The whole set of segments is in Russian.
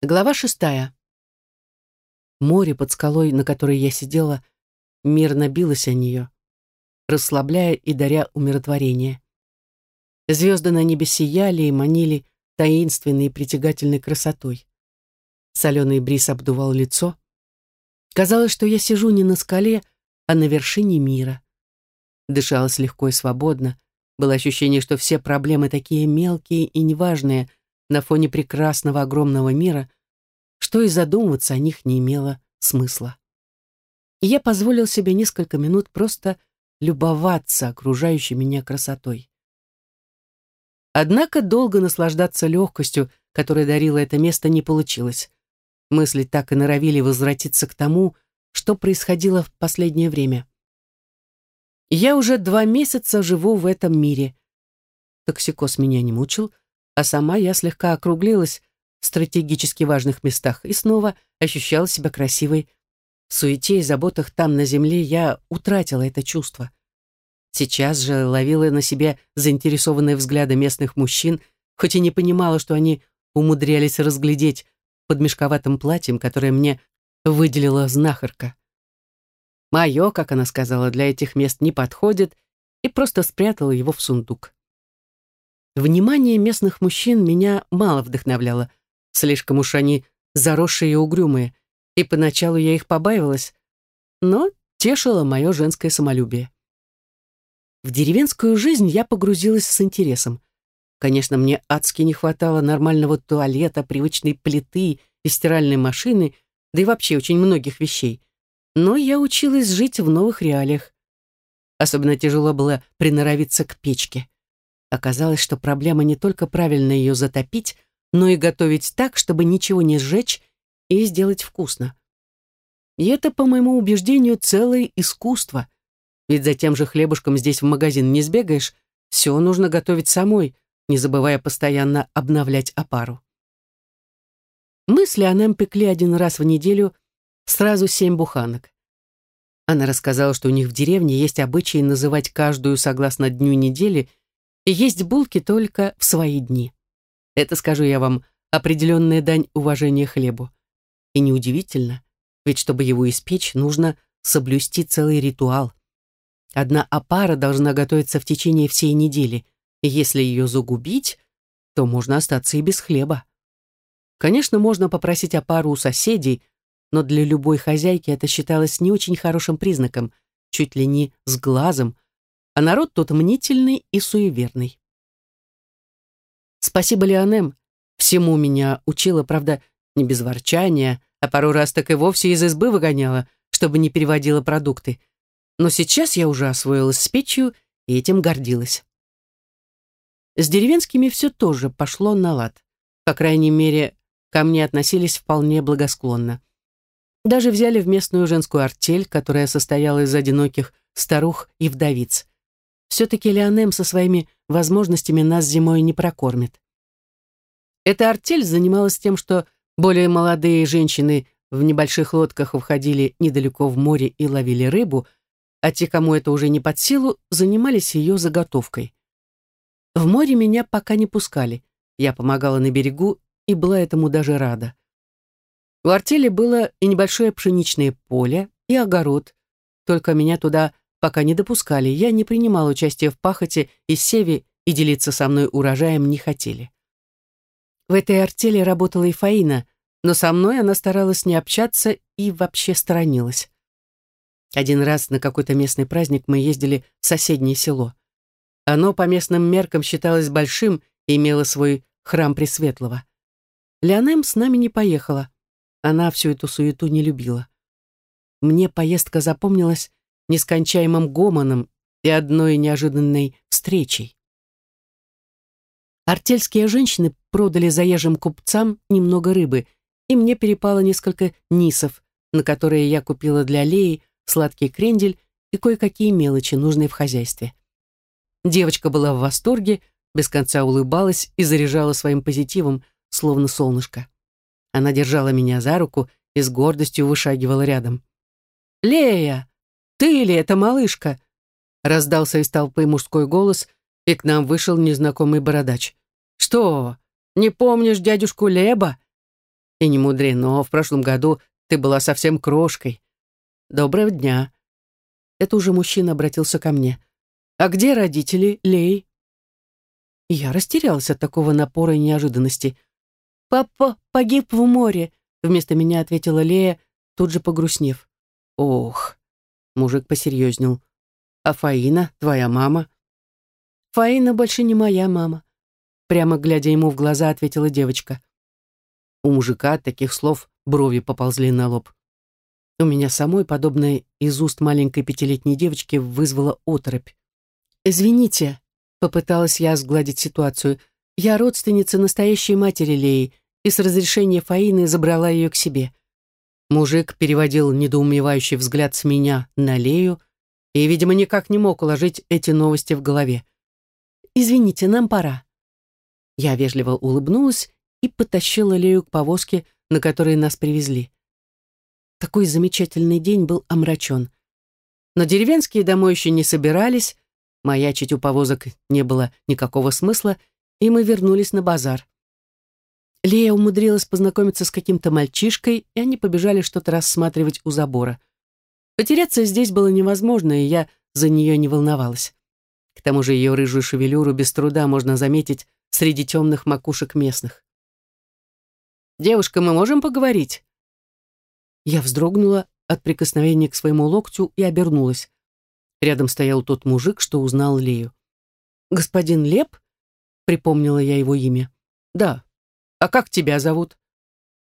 Глава шестая. Море под скалой, на которой я сидела, мирно билось о нее, расслабляя и даря умиротворение. Звезды на небе сияли и манили таинственной и притягательной красотой. Соленый бриз обдувал лицо. Казалось, что я сижу не на скале, а на вершине мира. Дышалось легко и свободно. Было ощущение, что все проблемы такие мелкие и неважные — на фоне прекрасного огромного мира, что и задумываться о них не имело смысла. И я позволил себе несколько минут просто любоваться окружающей меня красотой. Однако долго наслаждаться легкостью, которая дарила это место, не получилось. Мысли так и норовили возвратиться к тому, что происходило в последнее время. Я уже два месяца живу в этом мире. Токсикоз меня не мучил, а сама я слегка округлилась в стратегически важных местах и снова ощущала себя красивой. В суете и заботах там, на земле, я утратила это чувство. Сейчас же ловила на себе заинтересованные взгляды местных мужчин, хоть и не понимала, что они умудрялись разглядеть под мешковатым платьем, которое мне выделила знахарка. Мое, как она сказала, для этих мест не подходит, и просто спрятала его в сундук. Внимание местных мужчин меня мало вдохновляло. Слишком уж они заросшие и угрюмые, и поначалу я их побаивалась, но тешило мое женское самолюбие. В деревенскую жизнь я погрузилась с интересом. Конечно, мне адски не хватало нормального туалета, привычной плиты и стиральной машины, да и вообще очень многих вещей. Но я училась жить в новых реалиях. Особенно тяжело было приноровиться к печке. Оказалось, что проблема не только правильно ее затопить, но и готовить так, чтобы ничего не сжечь и сделать вкусно. И это, по моему убеждению, целое искусство. Ведь за тем же хлебушком здесь в магазин не сбегаешь, все нужно готовить самой, не забывая постоянно обновлять опару. Мы с Леонем пекли один раз в неделю сразу семь буханок. Она рассказала, что у них в деревне есть обычай называть каждую согласно дню недели и есть булки только в свои дни. Это, скажу я вам, определенная дань уважения хлебу. И неудивительно, ведь чтобы его испечь, нужно соблюсти целый ритуал. Одна опара должна готовиться в течение всей недели, и если ее загубить, то можно остаться и без хлеба. Конечно, можно попросить опару у соседей, но для любой хозяйки это считалось не очень хорошим признаком, чуть ли не с глазом, а народ тут мнительный и суеверный. Спасибо, Леонем, всему меня учила, правда, не без ворчания, а пару раз так и вовсе из избы выгоняла, чтобы не переводила продукты. Но сейчас я уже освоилась с печью и этим гордилась. С деревенскими все тоже пошло на лад. По крайней мере, ко мне относились вполне благосклонно. Даже взяли в местную женскую артель, которая состояла из одиноких старух и вдовиц. Все-таки Леонем со своими возможностями нас зимой не прокормит. Эта артель занималась тем, что более молодые женщины в небольших лодках входили недалеко в море и ловили рыбу, а те, кому это уже не под силу, занимались ее заготовкой. В море меня пока не пускали. Я помогала на берегу и была этому даже рада. У артели было и небольшое пшеничное поле, и огород, только меня туда пока не допускали. Я не принимал участия в пахоте и севе, и делиться со мной урожаем не хотели. В этой артели работала и Фаина, но со мной она старалась не общаться и вообще сторонилась. Один раз на какой-то местный праздник мы ездили в соседнее село. Оно по местным меркам считалось большим и имело свой храм Пресветлого. Леонем с нами не поехала. Она всю эту суету не любила. Мне поездка запомнилась нескончаемым гомоном и одной неожиданной встречей. Артельские женщины продали заезжим купцам немного рыбы, и мне перепало несколько нисов, на которые я купила для Леи сладкий крендель и кое-какие мелочи, нужные в хозяйстве. Девочка была в восторге, без конца улыбалась и заряжала своим позитивом, словно солнышко. Она держала меня за руку и с гордостью вышагивала рядом. «Лея, ты ли это малышка?» Раздался из толпы мужской голос, и к нам вышел незнакомый бородач. «Что, не помнишь дядюшку Леба?» И не мудрено, в прошлом году ты была совсем крошкой. Доброго дня. Это уже мужчина обратился ко мне. А где родители, Лей? Я растерялась от такого напора и неожиданности. «Папа погиб в море», — вместо меня ответила Лея, тут же погрустнев. «Ох», — мужик посерьезнел. «А Фаина, твоя мама?» «Фаина больше не моя мама», — прямо глядя ему в глаза, ответила девочка. У мужика от таких слов брови поползли на лоб. У меня самой подобное из уст маленькой пятилетней девочки вызвало оторопь. «Извините», — попыталась я сгладить ситуацию, «я родственница настоящей матери Леи и с разрешения Фаины забрала ее к себе». Мужик переводил недоумевающий взгляд с меня на Лею и, видимо, никак не мог уложить эти новости в голове. «Извините, нам пора». Я вежливо улыбнулась и потащила Лею к повозке, на которой нас привезли. Такой замечательный день был омрачен. Но деревенские домой еще не собирались, маячить у повозок не было никакого смысла, и мы вернулись на базар. Лея умудрилась познакомиться с каким-то мальчишкой, и они побежали что-то рассматривать у забора. Потеряться здесь было невозможно, и я за нее не волновалась. К тому же ее рыжую шевелюру без труда можно заметить среди темных макушек местных. «Девушка, мы можем поговорить?» Я вздрогнула от прикосновения к своему локтю и обернулась. Рядом стоял тот мужик, что узнал Лею. «Господин Леп?» — припомнила я его имя. «Да. А как тебя зовут?»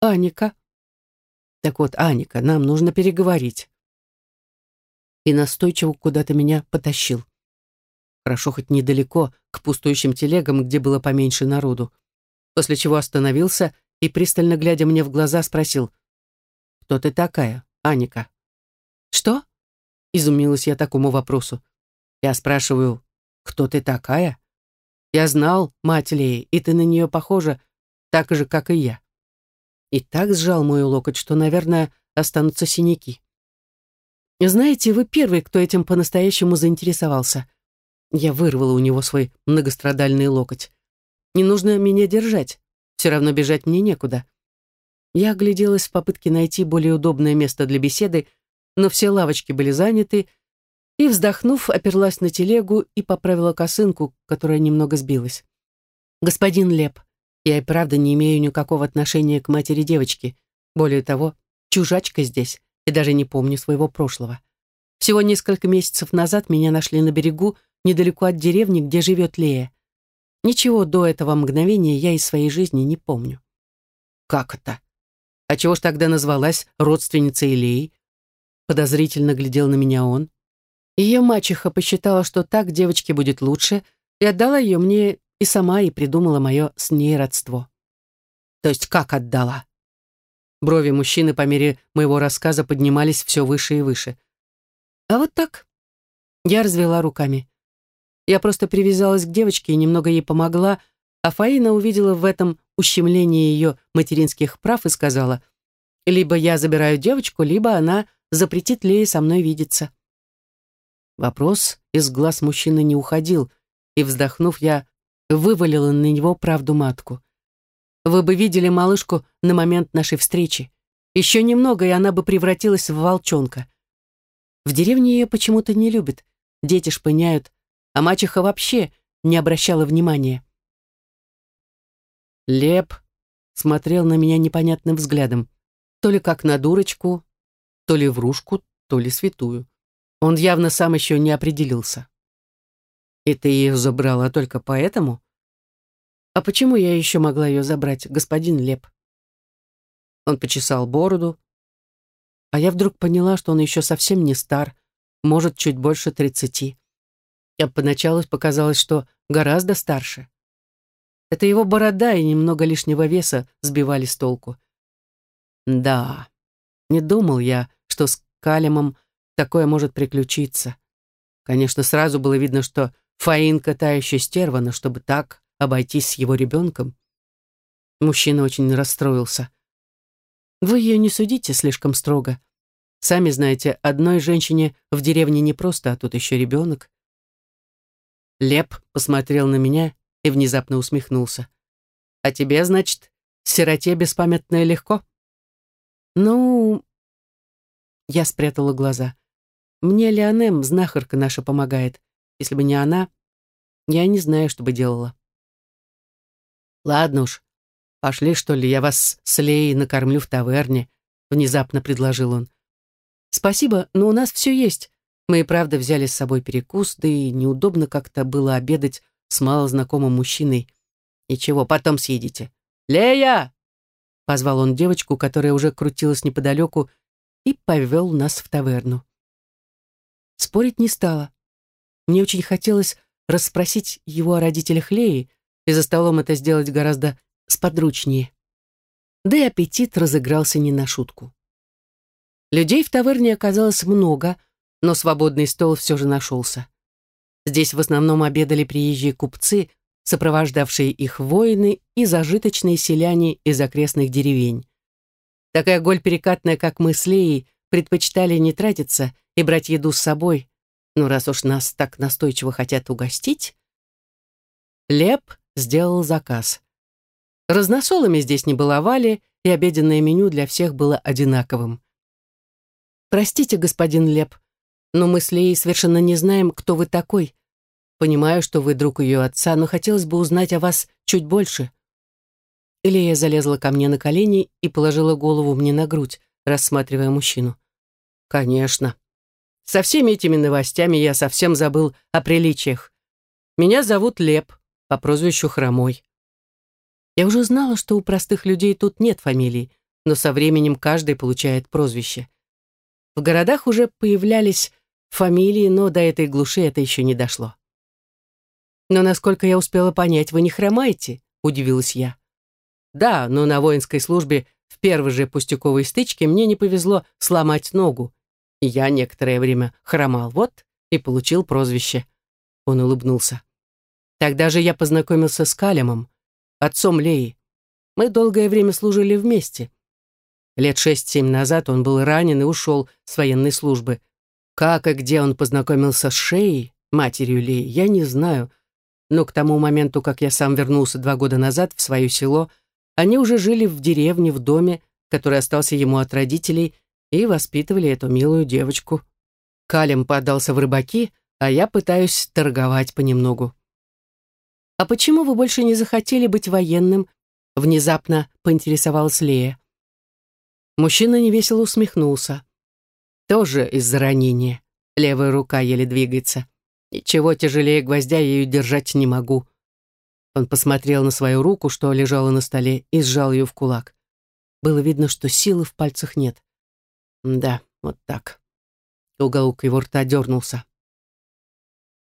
«Аника». «Так вот, Аника, нам нужно переговорить». И настойчиво куда-то меня потащил. Хорошо хоть недалеко, к пустующим телегам, где было поменьше народу. После чего остановился и, пристально глядя мне в глаза, спросил, «Кто ты такая, Аника?» «Что?» — изумилась я такому вопросу. Я спрашиваю, «Кто ты такая?» Я знал мать Леи, и ты на нее похожа так же, как и я. И так сжал мой локоть, что, наверное, останутся синяки. Знаете, вы первый, кто этим по-настоящему заинтересовался. Я вырвала у него свой многострадальный локоть. Не нужно меня держать. Все равно бежать мне некуда. Я огляделась в попытке найти более удобное место для беседы, но все лавочки были заняты, и, вздохнув, оперлась на телегу и поправила косынку, которая немного сбилась. «Господин Леп, я и правда не имею никакого отношения к матери девочки. Более того, чужачка здесь, и даже не помню своего прошлого. Всего несколько месяцев назад меня нашли на берегу, недалеко от деревни, где живет Лея. Ничего до этого мгновения я из своей жизни не помню. Как это? А чего ж тогда назвалась родственницей Илеи? Подозрительно глядел на меня он. Ее мачеха посчитала, что так девочке будет лучше, и отдала ее мне и сама и придумала мое с ней родство. То есть как отдала? Брови мужчины по мере моего рассказа поднимались все выше и выше. А вот так. Я развела руками. Я просто привязалась к девочке и немного ей помогла, а Фаина увидела в этом ущемление ее материнских прав и сказала, «Либо я забираю девочку, либо она запретит Лее со мной видеться». Вопрос из глаз мужчины не уходил, и, вздохнув, я вывалила на него правду матку. «Вы бы видели малышку на момент нашей встречи. Еще немного, и она бы превратилась в волчонка. В деревне ее почему-то не любят. Дети шпыняют, а мачеха вообще не обращала внимания. Леп смотрел на меня непонятным взглядом, то ли как на дурочку, то ли врушку, то ли святую. Он явно сам еще не определился. И ты ее забрала только поэтому? А почему я еще могла ее забрать, господин Леп? Он почесал бороду, а я вдруг поняла, что он еще совсем не стар, может, чуть больше тридцати. Я поначалу показалось, что гораздо старше. Это его борода и немного лишнего веса сбивали с толку. Да, не думал я, что с Калемом такое может приключиться. Конечно, сразу было видно, что Фаинка та еще стерва, но чтобы так обойтись с его ребенком. Мужчина очень расстроился. Вы ее не судите слишком строго. Сами знаете, одной женщине в деревне не просто, а тут еще ребенок. Леп посмотрел на меня и внезапно усмехнулся. «А тебе, значит, Сироте беспамятное легко. Ну, я спрятала глаза. Мне Леонем, знахарка наша, помогает. Если бы не она, я не знаю, что бы делала. Ладно уж, пошли, что ли, я вас с Леей накормлю в таверне, внезапно предложил он. Спасибо, но у нас все есть. Мы и правда взяли с собой перекус, да и неудобно как-то было обедать с малознакомым мужчиной. Ничего, потом съедите. «Лея!» — позвал он девочку, которая уже крутилась неподалеку, и повел нас в таверну. Спорить не стала. Мне очень хотелось расспросить его о родителях Леи, и за столом это сделать гораздо сподручнее. Да и аппетит разыгрался не на шутку. Людей в таверне оказалось много, но свободный стол все же нашелся. Здесь в основном обедали приезжие купцы, сопровождавшие их воины и зажиточные селяне из окрестных деревень. Такая голь перекатная, как мы с Леей, предпочитали не тратиться и брать еду с собой, но раз уж нас так настойчиво хотят угостить... Леп сделал заказ. Разносолами здесь не баловали, и обеденное меню для всех было одинаковым. «Простите, господин Леп, но мы с Леей совершенно не знаем, кто вы такой. Понимаю, что вы друг ее отца, но хотелось бы узнать о вас чуть больше». Лея залезла ко мне на колени и положила голову мне на грудь, рассматривая мужчину. «Конечно. Со всеми этими новостями я совсем забыл о приличиях. Меня зовут Леп, по прозвищу Хромой. Я уже знала, что у простых людей тут нет фамилий, но со временем каждый получает прозвище. В городах уже появлялись фамилии, но до этой глуши это еще не дошло. «Но, насколько я успела понять, вы не хромаете?» — удивилась я. «Да, но на воинской службе в первой же пустяковой стычке мне не повезло сломать ногу, я некоторое время хромал, вот, и получил прозвище». Он улыбнулся. Тогда же я познакомился с Калемом, отцом Леи. Мы долгое время служили вместе. Лет шесть-семь назад он был ранен и ушел с военной службы. Как и где он познакомился с Шеей, матерью Леи, я не знаю, но к тому моменту, как я сам вернулся два года назад в свое село, они уже жили в деревне, в доме, который остался ему от родителей, и воспитывали эту милую девочку. Калем подался в рыбаки, а я пытаюсь торговать понемногу. «А почему вы больше не захотели быть военным?» Внезапно поинтересовалась Лея. Мужчина невесело усмехнулся. Тоже из-за ранения. Левая рука еле двигается. Ничего тяжелее гвоздя я ее держать не могу. Он посмотрел на свою руку, что лежала на столе, и сжал ее в кулак. Было видно, что силы в пальцах нет. Да, вот так. Уголок его рта дернулся.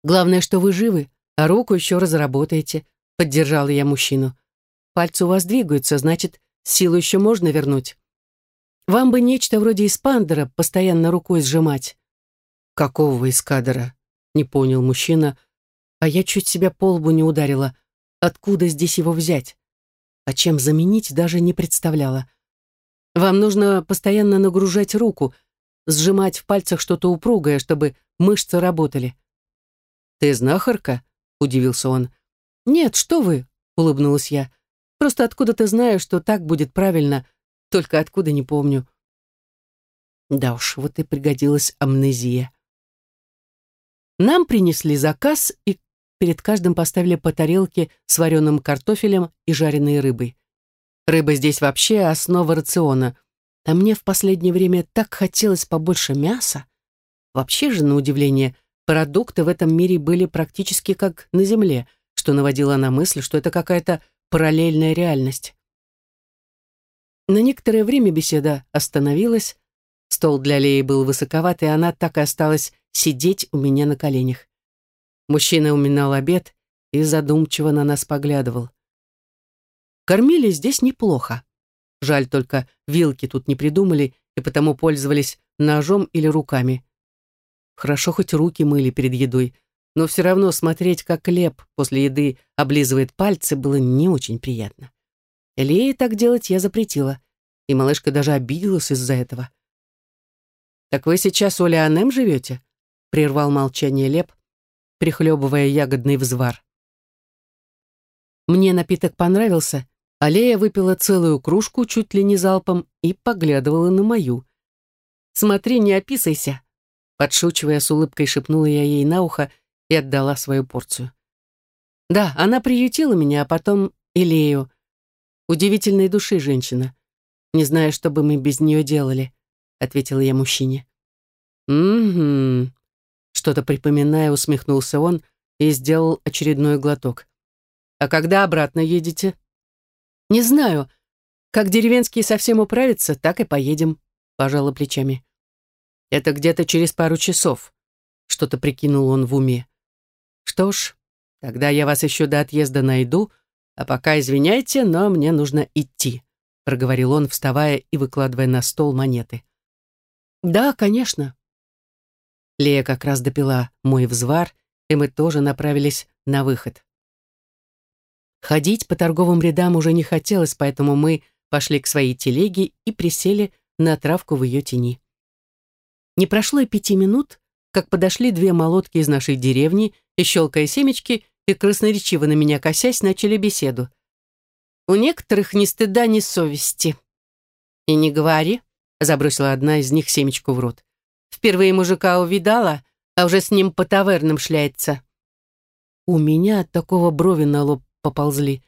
«Главное, что вы живы», а руку еще разработаете», — поддержала я мужчину. «Пальцы у вас двигаются, значит, силу еще можно вернуть. Вам бы нечто вроде испандера постоянно рукой сжимать». «Какого эскадера?» — не понял мужчина, а я чуть себя по лбу не ударила. Откуда здесь его взять? А чем заменить, даже не представляла. Вам нужно постоянно нагружать руку, сжимать в пальцах что-то упругое, чтобы мышцы работали. «Ты знахарка?» — удивился он. «Нет, что вы!» — улыбнулась я. «Просто откуда-то знаю, что так будет правильно, только откуда не помню». Да уж, вот и пригодилась амнезия. Нам принесли заказ, и перед каждым поставили по тарелке с вареным картофелем и жареной рыбой. Рыба здесь вообще основа рациона, а мне в последнее время так хотелось побольше мяса. Вообще же, на удивление, — Продукты в этом мире были практически как на Земле, что наводило на мысль, что это какая-то параллельная реальность. На некоторое время беседа остановилась, стол для Леи был высоковат, и она так и осталась сидеть у меня на коленях. Мужчина уминал обед и задумчиво на нас поглядывал. Кормили здесь неплохо. Жаль только, вилки тут не придумали, и потому пользовались ножом или руками. Хорошо хоть руки мыли перед едой, но все равно смотреть, как Леп после еды облизывает пальцы, было не очень приятно. Элее так делать я запретила, и малышка даже обиделась из-за этого. «Так вы сейчас у Леонем живете?» — прервал молчание Леп, прихлебывая ягодный взвар. Мне напиток понравился, Алея выпила целую кружку чуть ли не залпом и поглядывала на мою. «Смотри, не описайся!» Подшучивая с улыбкой, шепнула я ей на ухо и отдала свою порцию. Да, она приютила меня, а потом Илею. Удивительной души женщина. Не знаю, что бы мы без нее делали, ответила я мужчине. Угу. Что-то припоминая, усмехнулся он и сделал очередной глоток. А когда обратно едете? Не знаю. Как деревенские совсем управятся, так и поедем, пожала плечами. Это где-то через пару часов. Что-то прикинул он в уме. Что ж, тогда я вас еще до отъезда найду, а пока извиняйте, но мне нужно идти, проговорил он, вставая и выкладывая на стол монеты. Да, конечно. Лея как раз допила мой взвар, и мы тоже направились на выход. Ходить по торговым рядам уже не хотелось, поэтому мы пошли к своей телеге и присели на травку в ее тени. Не прошло и пяти минут, как подошли две молотки из нашей деревни и, щелкая семечки, и красноречиво на меня косясь, начали беседу. У некоторых ни стыда, ни совести. «И не говори», — забросила одна из них семечку в рот. «Впервые мужика увидала, а уже с ним по тавернам шляется». У меня от такого брови на лоб поползли.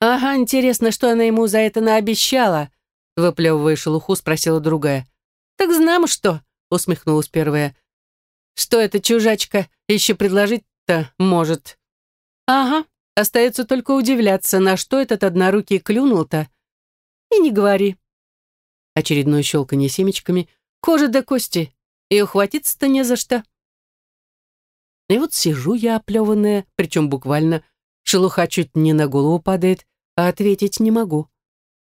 «Ага, интересно, что она ему за это наобещала?» Выплевывая шелуху, спросила другая. «Так знамо что?» усмехнулась первая. Что эта чужачка еще предложить-то может? Ага, остается только удивляться, на что этот однорукий клюнул-то. И не говори. Очередное щелканье семечками, кожа до кости, и ухватиться-то не за что. И вот сижу я оплеванная, причем буквально, шелуха чуть не на голову падает, а ответить не могу.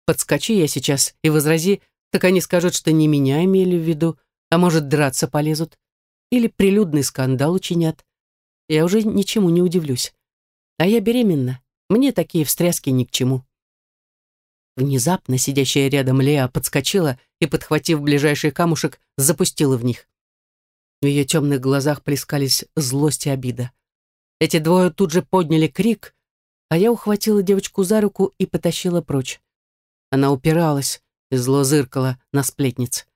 Подскочи я сейчас и возрази, так они скажут, что не меня имели в виду, а может, драться полезут. Или прилюдный скандал учинят. Я уже ничему не удивлюсь. А я беременна. Мне такие встряски ни к чему. Внезапно сидящая рядом Леа подскочила и, подхватив ближайший камушек, запустила в них. В ее темных глазах плескались злость и обида. Эти двое тут же подняли крик, а я ухватила девочку за руку и потащила прочь. Она упиралась и зло зыркала на сплетниц.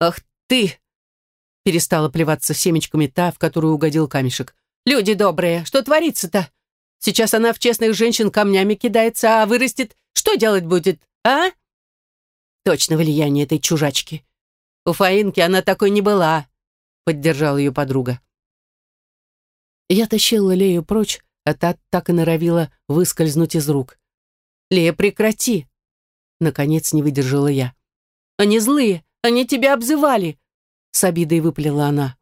«Ах «Ты!» — перестала плеваться семечками та, в которую угодил камешек. «Люди добрые, что творится-то? Сейчас она в честных женщин камнями кидается, а вырастет, что делать будет, а?» «Точно влияние этой чужачки. У Фаинки она такой не была», — поддержала ее подруга. Я тащила Лею прочь, а та так и норовила выскользнуть из рук. «Лея, прекрати!» Наконец не выдержала я. «Они злые, они тебя обзывали!» С обидой выплела она.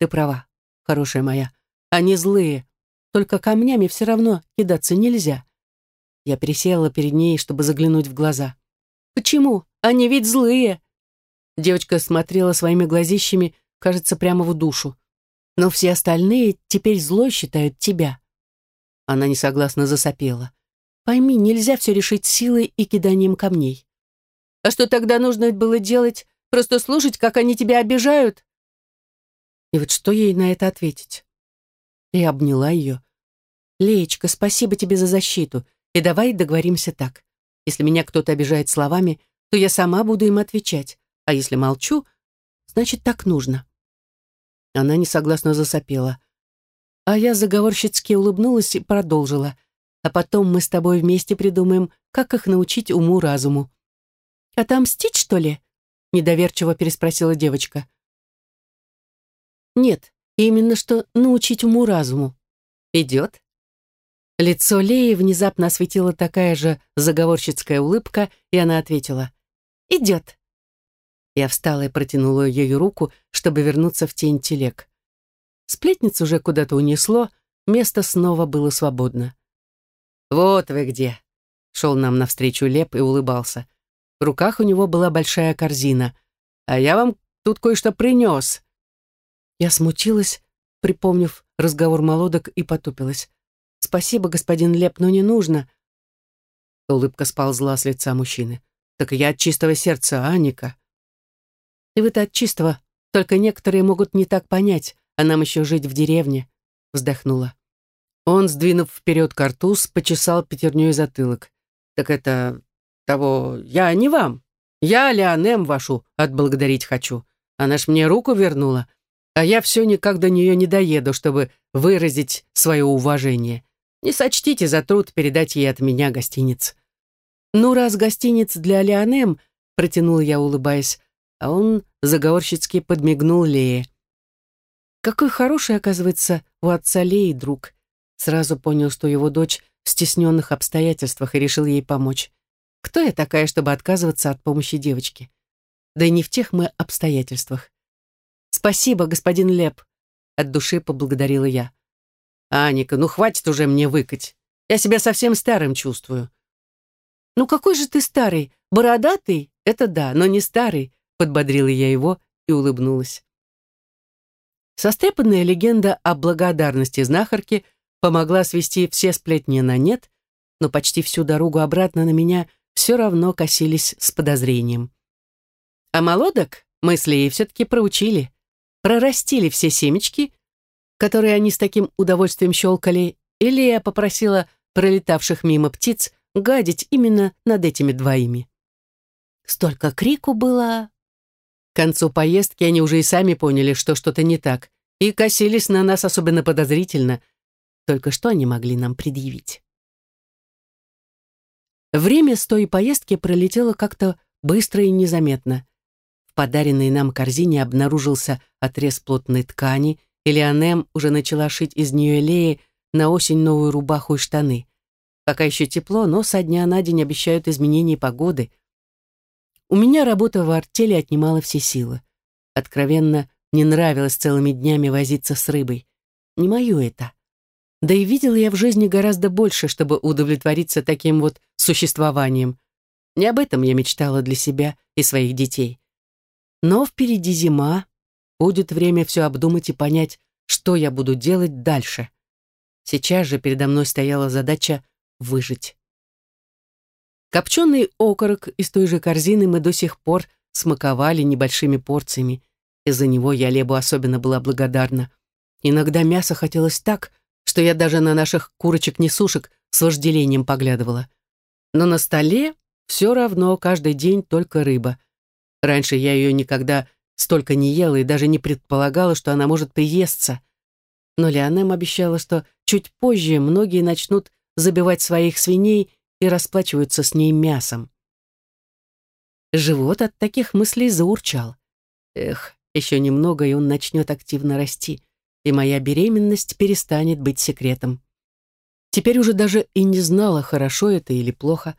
«Ты права, хорошая моя. Они злые. Только камнями все равно кидаться нельзя». Я пересела перед ней, чтобы заглянуть в глаза. «Почему? Они ведь злые!» Девочка смотрела своими глазищами, кажется, прямо в душу. «Но все остальные теперь злой считают тебя». Она несогласно засопела. «Пойми, нельзя все решить силой и киданием камней. А что тогда нужно было делать? Просто слушать, как они тебя обижают?» И вот что ей на это ответить? И обняла ее. «Леечка, спасибо тебе за защиту, и давай договоримся так. Если меня кто-то обижает словами, то я сама буду им отвечать, а если молчу, значит, так нужно». Она несогласно засопела. А я заговорщицки улыбнулась и продолжила. «А потом мы с тобой вместе придумаем, как их научить уму-разуму. «Отомстить, что ли?» — недоверчиво переспросила девочка. «Нет, именно что научить уму-разуму. Идет?» Лицо Леи внезапно осветила такая же заговорщицкая улыбка, и она ответила. «Идет». Я встала и протянула ей руку, чтобы вернуться в тень телег. Сплетниц уже куда-то унесло, место снова было свободно. «Вот вы где!» — шел нам навстречу Леп и улыбался. В руках у него была большая корзина. «А я вам тут кое-что принес». Я смутилась, припомнив разговор молодок, и потупилась. «Спасибо, господин Леп, но не нужно». Улыбка сползла с лица мужчины. «Так я от чистого сердца, Аника». «И вы-то от чистого, только некоторые могут не так понять, а нам еще жить в деревне», — вздохнула. Он, сдвинув вперед картуз, почесал пятерней затылок. Так это того, я не вам. Я Леонем вашу отблагодарить хочу. Она ж мне руку вернула, а я все никак до нее не доеду, чтобы выразить свое уважение. Не сочтите за труд передать ей от меня гостиниц. Ну, раз гостиниц для Леонем, протянул я, улыбаясь, а он заговорщицки подмигнул Лее. Какой хороший, оказывается, у отца Леи друг. Сразу понял, что его дочь в стесненных обстоятельствах и решил ей помочь. Кто я такая, чтобы отказываться от помощи девочки? Да и не в тех мы обстоятельствах. «Спасибо, господин Леп», — от души поблагодарила я. «Аника, ну хватит уже мне выкать. Я себя совсем старым чувствую». «Ну какой же ты старый? Бородатый? Это да, но не старый», — подбодрила я его и улыбнулась. Состряпанная легенда о благодарности знахарки помогла свести все сплетни на нет, но почти всю дорогу обратно на меня все равно косились с подозрением. А молодок мысли ей все-таки проучили, прорастили все семечки, которые они с таким удовольствием щелкали, или я попросила пролетавших мимо птиц гадить именно над этими двоими. Столько крику было. К концу поездки они уже и сами поняли, что что-то не так, и косились на нас особенно подозрительно. Только что они могли нам предъявить? Время с той поездки пролетело как-то быстро и незаметно. В подаренной нам корзине обнаружился отрез плотной ткани, и Леонем уже начала шить из нее леи на осень новую рубаху и штаны. Пока еще тепло, но со дня на день обещают изменения погоды. У меня работа в артели отнимала все силы. Откровенно, не нравилось целыми днями возиться с рыбой. Не мое это. Да и видела я в жизни гораздо больше, чтобы удовлетвориться таким вот существованием. Не об этом я мечтала для себя и своих детей. Но впереди зима, будет время все обдумать и понять, что я буду делать дальше. Сейчас же передо мной стояла задача выжить. Копченый окорок из той же корзины мы до сих пор смаковали небольшими порциями. Из-за него я Лебу особенно была благодарна. Иногда мясо хотелось так, что я даже на наших курочек-несушек с вожделением поглядывала. Но на столе все равно каждый день только рыба. Раньше я ее никогда столько не ела и даже не предполагала, что она может приесться. Но Леонем обещала, что чуть позже многие начнут забивать своих свиней и расплачиваются с ней мясом. Живот от таких мыслей заурчал. Эх, еще немного, и он начнет активно расти и моя беременность перестанет быть секретом. Теперь уже даже и не знала, хорошо это или плохо.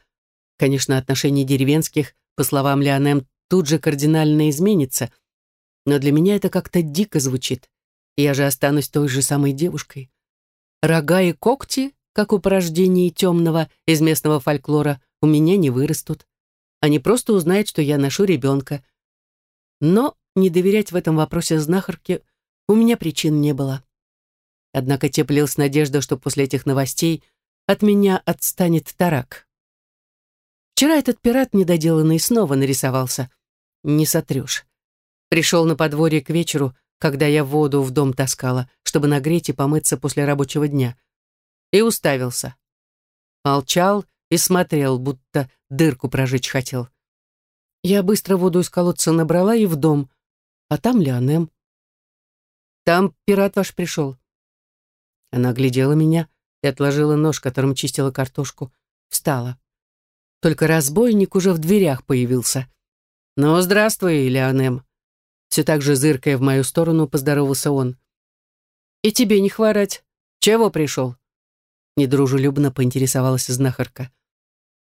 Конечно, отношение деревенских, по словам Леонем, тут же кардинально изменится, но для меня это как-то дико звучит. Я же останусь той же самой девушкой. Рога и когти, как у темного из местного фольклора, у меня не вырастут. Они просто узнают, что я ношу ребенка. Но не доверять в этом вопросе знахарке у меня причин не было. Однако теплилась надежда, что после этих новостей от меня отстанет Тарак. Вчера этот пират недоделанный снова нарисовался. Не сотрешь. Пришел на подворье к вечеру, когда я воду в дом таскала, чтобы нагреть и помыться после рабочего дня. И уставился. Молчал и смотрел, будто дырку прожечь хотел. Я быстро воду из колодца набрала и в дом, а там Леонем. Там пират ваш пришел». Она глядела меня и отложила нож, которым чистила картошку. Встала. Только разбойник уже в дверях появился. «Ну, здравствуй, Леонем». Все так же зыркая в мою сторону, поздоровался он. «И тебе не хворать. Чего пришел?» Недружелюбно поинтересовалась знахарка.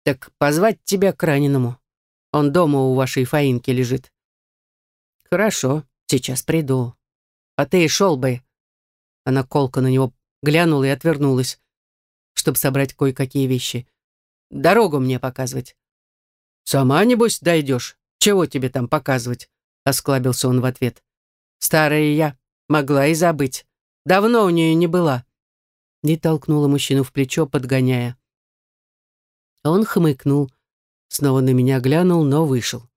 «Так позвать тебя к раненому. Он дома у вашей Фаинки лежит». «Хорошо, сейчас приду. А ты и шел бы. Она колко на него глянула и отвернулась, чтобы собрать кое-какие вещи. Дорогу мне показывать. Сама, небось, дойдешь. Чего тебе там показывать? Осклабился он в ответ. Старая я, могла и забыть. Давно у нее не была. И толкнула мужчину в плечо, подгоняя. Он хмыкнул, снова на меня глянул, но вышел.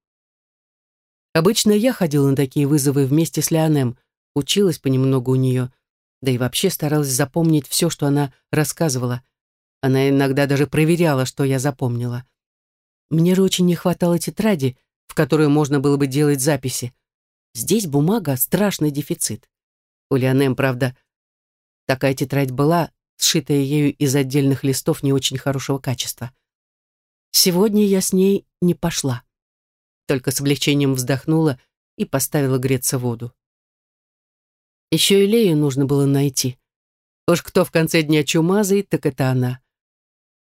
Обычно я ходила на такие вызовы вместе с Леонем, училась понемногу у нее, да и вообще старалась запомнить все, что она рассказывала. Она иногда даже проверяла, что я запомнила. Мне же очень не хватало тетради, в которую можно было бы делать записи. Здесь бумага — страшный дефицит. У Леонем, правда, такая тетрадь была, сшитая ею из отдельных листов не очень хорошего качества. Сегодня я с ней не пошла. Только с облегчением вздохнула и поставила греться воду. Еще и Лею нужно было найти. Уж кто в конце дня чумазый, так это она.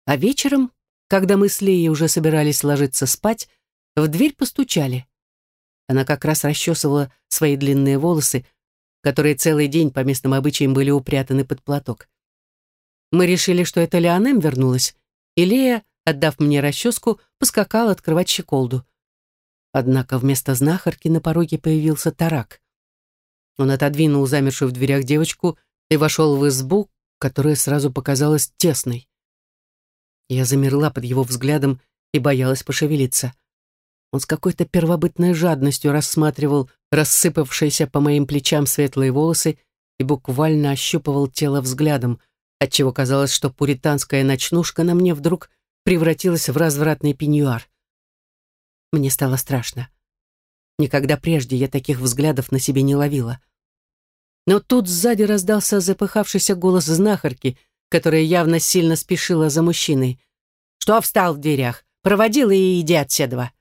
А вечером, когда мы с Леей уже собирались ложиться спать, в дверь постучали. Она как раз расчесывала свои длинные волосы, которые целый день по местным обычаям были упрятаны под платок. Мы решили, что это Леонем вернулась, и Лея, отдав мне расческу, поскакала открывать щеколду. Однако вместо знахарки на пороге появился тарак. Он отодвинул замершую в дверях девочку и вошел в избу, которая сразу показалась тесной. Я замерла под его взглядом и боялась пошевелиться. Он с какой-то первобытной жадностью рассматривал рассыпавшиеся по моим плечам светлые волосы и буквально ощупывал тело взглядом, отчего казалось, что пуританская ночнушка на мне вдруг превратилась в развратный пеньюар. Мне стало страшно. Никогда прежде я таких взглядов на себе не ловила. Но тут сзади раздался запыхавшийся голос знахарки, которая явно сильно спешила за мужчиной. «Что встал в дверях? Проводила и иди отседова!»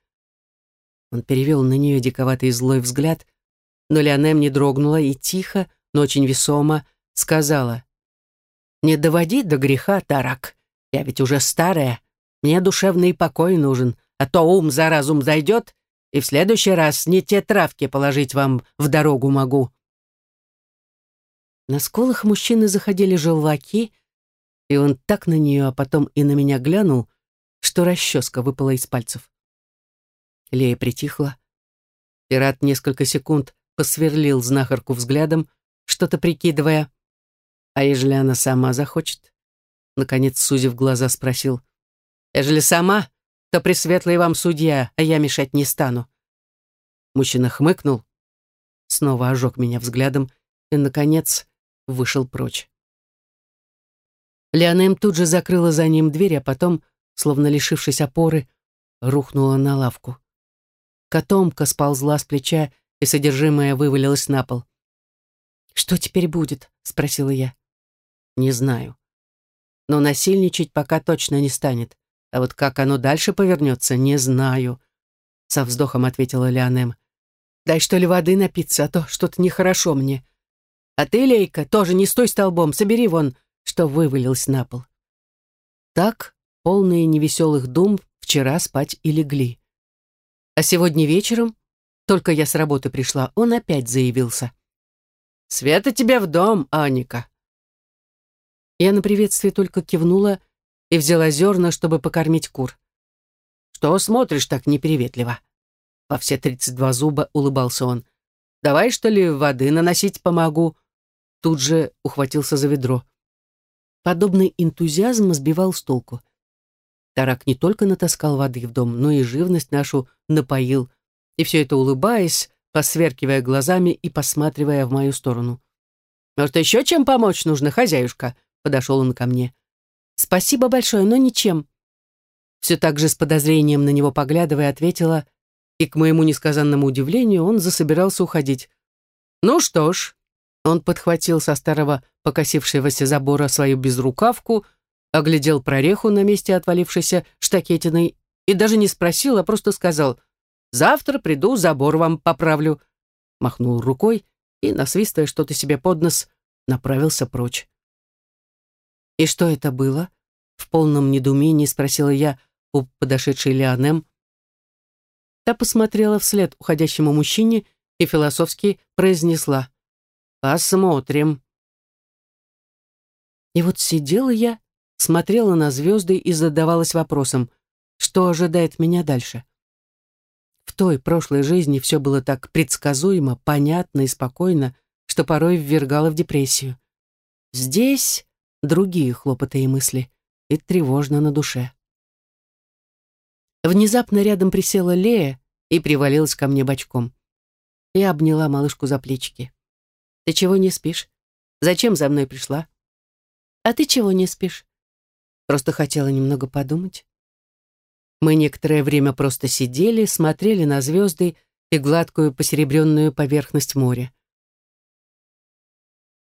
Он перевел на нее диковатый злой взгляд, но Леонем не дрогнула и тихо, но очень весомо сказала. «Не доводи до греха, Тарак. Я ведь уже старая. Мне душевный покой нужен, а то ум за разум зайдет, и в следующий раз не те травки положить вам в дорогу могу». На сколах мужчины заходили желваки, и он так на нее, а потом и на меня глянул, что расческа выпала из пальцев. Лея притихла. Пират несколько секунд посверлил знахарку взглядом, что-то прикидывая. А ежели она сама захочет? Наконец, сузив глаза, спросил. Ежели сама, то пресветлый вам судья, а я мешать не стану. Мужчина хмыкнул, снова ожег меня взглядом и, наконец, вышел прочь. Леонем тут же закрыла за ним дверь, а потом, словно лишившись опоры, рухнула на лавку. Котомка сползла с плеча, и содержимое вывалилось на пол. «Что теперь будет?» — спросила я. «Не знаю. Но насильничать пока точно не станет. А вот как оно дальше повернется, не знаю», — со вздохом ответила Леонем. «Дай что ли воды напиться, а то что-то нехорошо мне. А ты, Лейка, тоже не стой столбом, собери вон, что вывалилось на пол». Так, полные невеселых дум, вчера спать и легли. А сегодня вечером, только я с работы пришла, он опять заявился. «Света тебе в дом, Аника!» Я на приветствие только кивнула и взяла зерна, чтобы покормить кур. «Что смотришь так неприветливо?» Во все тридцать два зуба улыбался он. «Давай, что ли, воды наносить помогу?» Тут же ухватился за ведро. Подобный энтузиазм сбивал с толку. Тарак не только натаскал воды в дом, но и живность нашу напоил. И все это улыбаясь, посверкивая глазами и посматривая в мою сторону. «Может, еще чем помочь нужно, хозяюшка?» Подошел он ко мне. «Спасибо большое, но ничем». Все так же с подозрением на него поглядывая, ответила, и, к моему несказанному удивлению, он засобирался уходить. «Ну что ж», он подхватил со старого покосившегося забора свою безрукавку, оглядел прореху на месте отвалившейся штакетиной и даже не спросил, а просто сказал «Завтра приду, забор вам поправлю». Махнул рукой и, насвистывая что-то себе под нос, направился прочь. «И что это было?» В полном недоумении спросила я у подошедшей Леонем. Та посмотрела вслед уходящему мужчине и философски произнесла «Посмотрим». И вот сидела я смотрела на звезды и задавалась вопросом, что ожидает меня дальше. В той прошлой жизни все было так предсказуемо, понятно и спокойно, что порой ввергало в депрессию. Здесь другие хлопоты и мысли, и тревожно на душе. Внезапно рядом присела Лея и привалилась ко мне бочком. Я обняла малышку за плечики. «Ты чего не спишь? Зачем за мной пришла?» «А ты чего не спишь?» Просто хотела немного подумать. Мы некоторое время просто сидели, смотрели на звезды и гладкую посеребренную поверхность моря.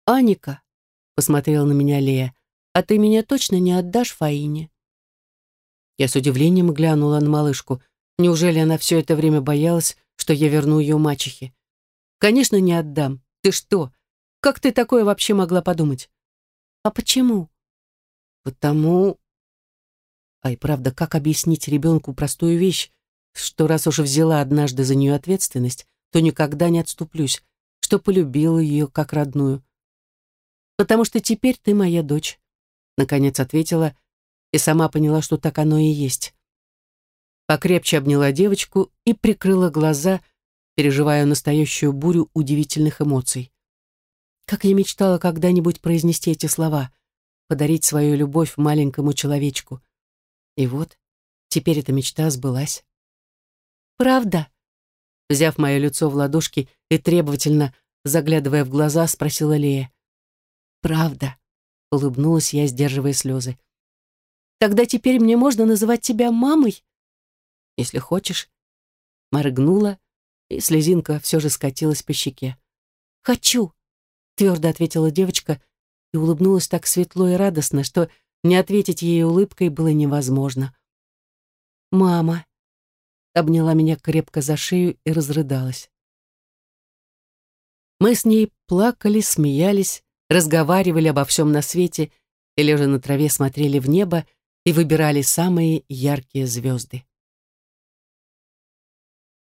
«Аника», — посмотрела на меня Лея, «а ты меня точно не отдашь Фаине?» Я с удивлением глянула на малышку. Неужели она все это время боялась, что я верну ее мачехе? «Конечно, не отдам. Ты что? Как ты такое вообще могла подумать?» «А почему?» «Потому...» А и правда, как объяснить ребенку простую вещь, что раз уже взяла однажды за нее ответственность, то никогда не отступлюсь, что полюбила ее как родную. «Потому что теперь ты моя дочь», — наконец ответила и сама поняла, что так оно и есть. Покрепче обняла девочку и прикрыла глаза, переживая настоящую бурю удивительных эмоций. Как я мечтала когда-нибудь произнести эти слова, подарить свою любовь маленькому человечку. И вот, теперь эта мечта сбылась. «Правда?» Взяв мое лицо в ладошки и требовательно, заглядывая в глаза, спросила Лея. «Правда», — улыбнулась я, сдерживая слезы. «Тогда теперь мне можно называть тебя мамой?» «Если хочешь». Моргнула, и слезинка все же скатилась по щеке. «Хочу», — твердо ответила девочка и улыбнулась так светло и радостно, что не ответить ей улыбкой было невозможно. «Мама», — обняла меня крепко за шею и разрыдалась. Мы с ней плакали, смеялись, разговаривали обо всем на свете и, лежа на траве, смотрели в небо и выбирали самые яркие звезды.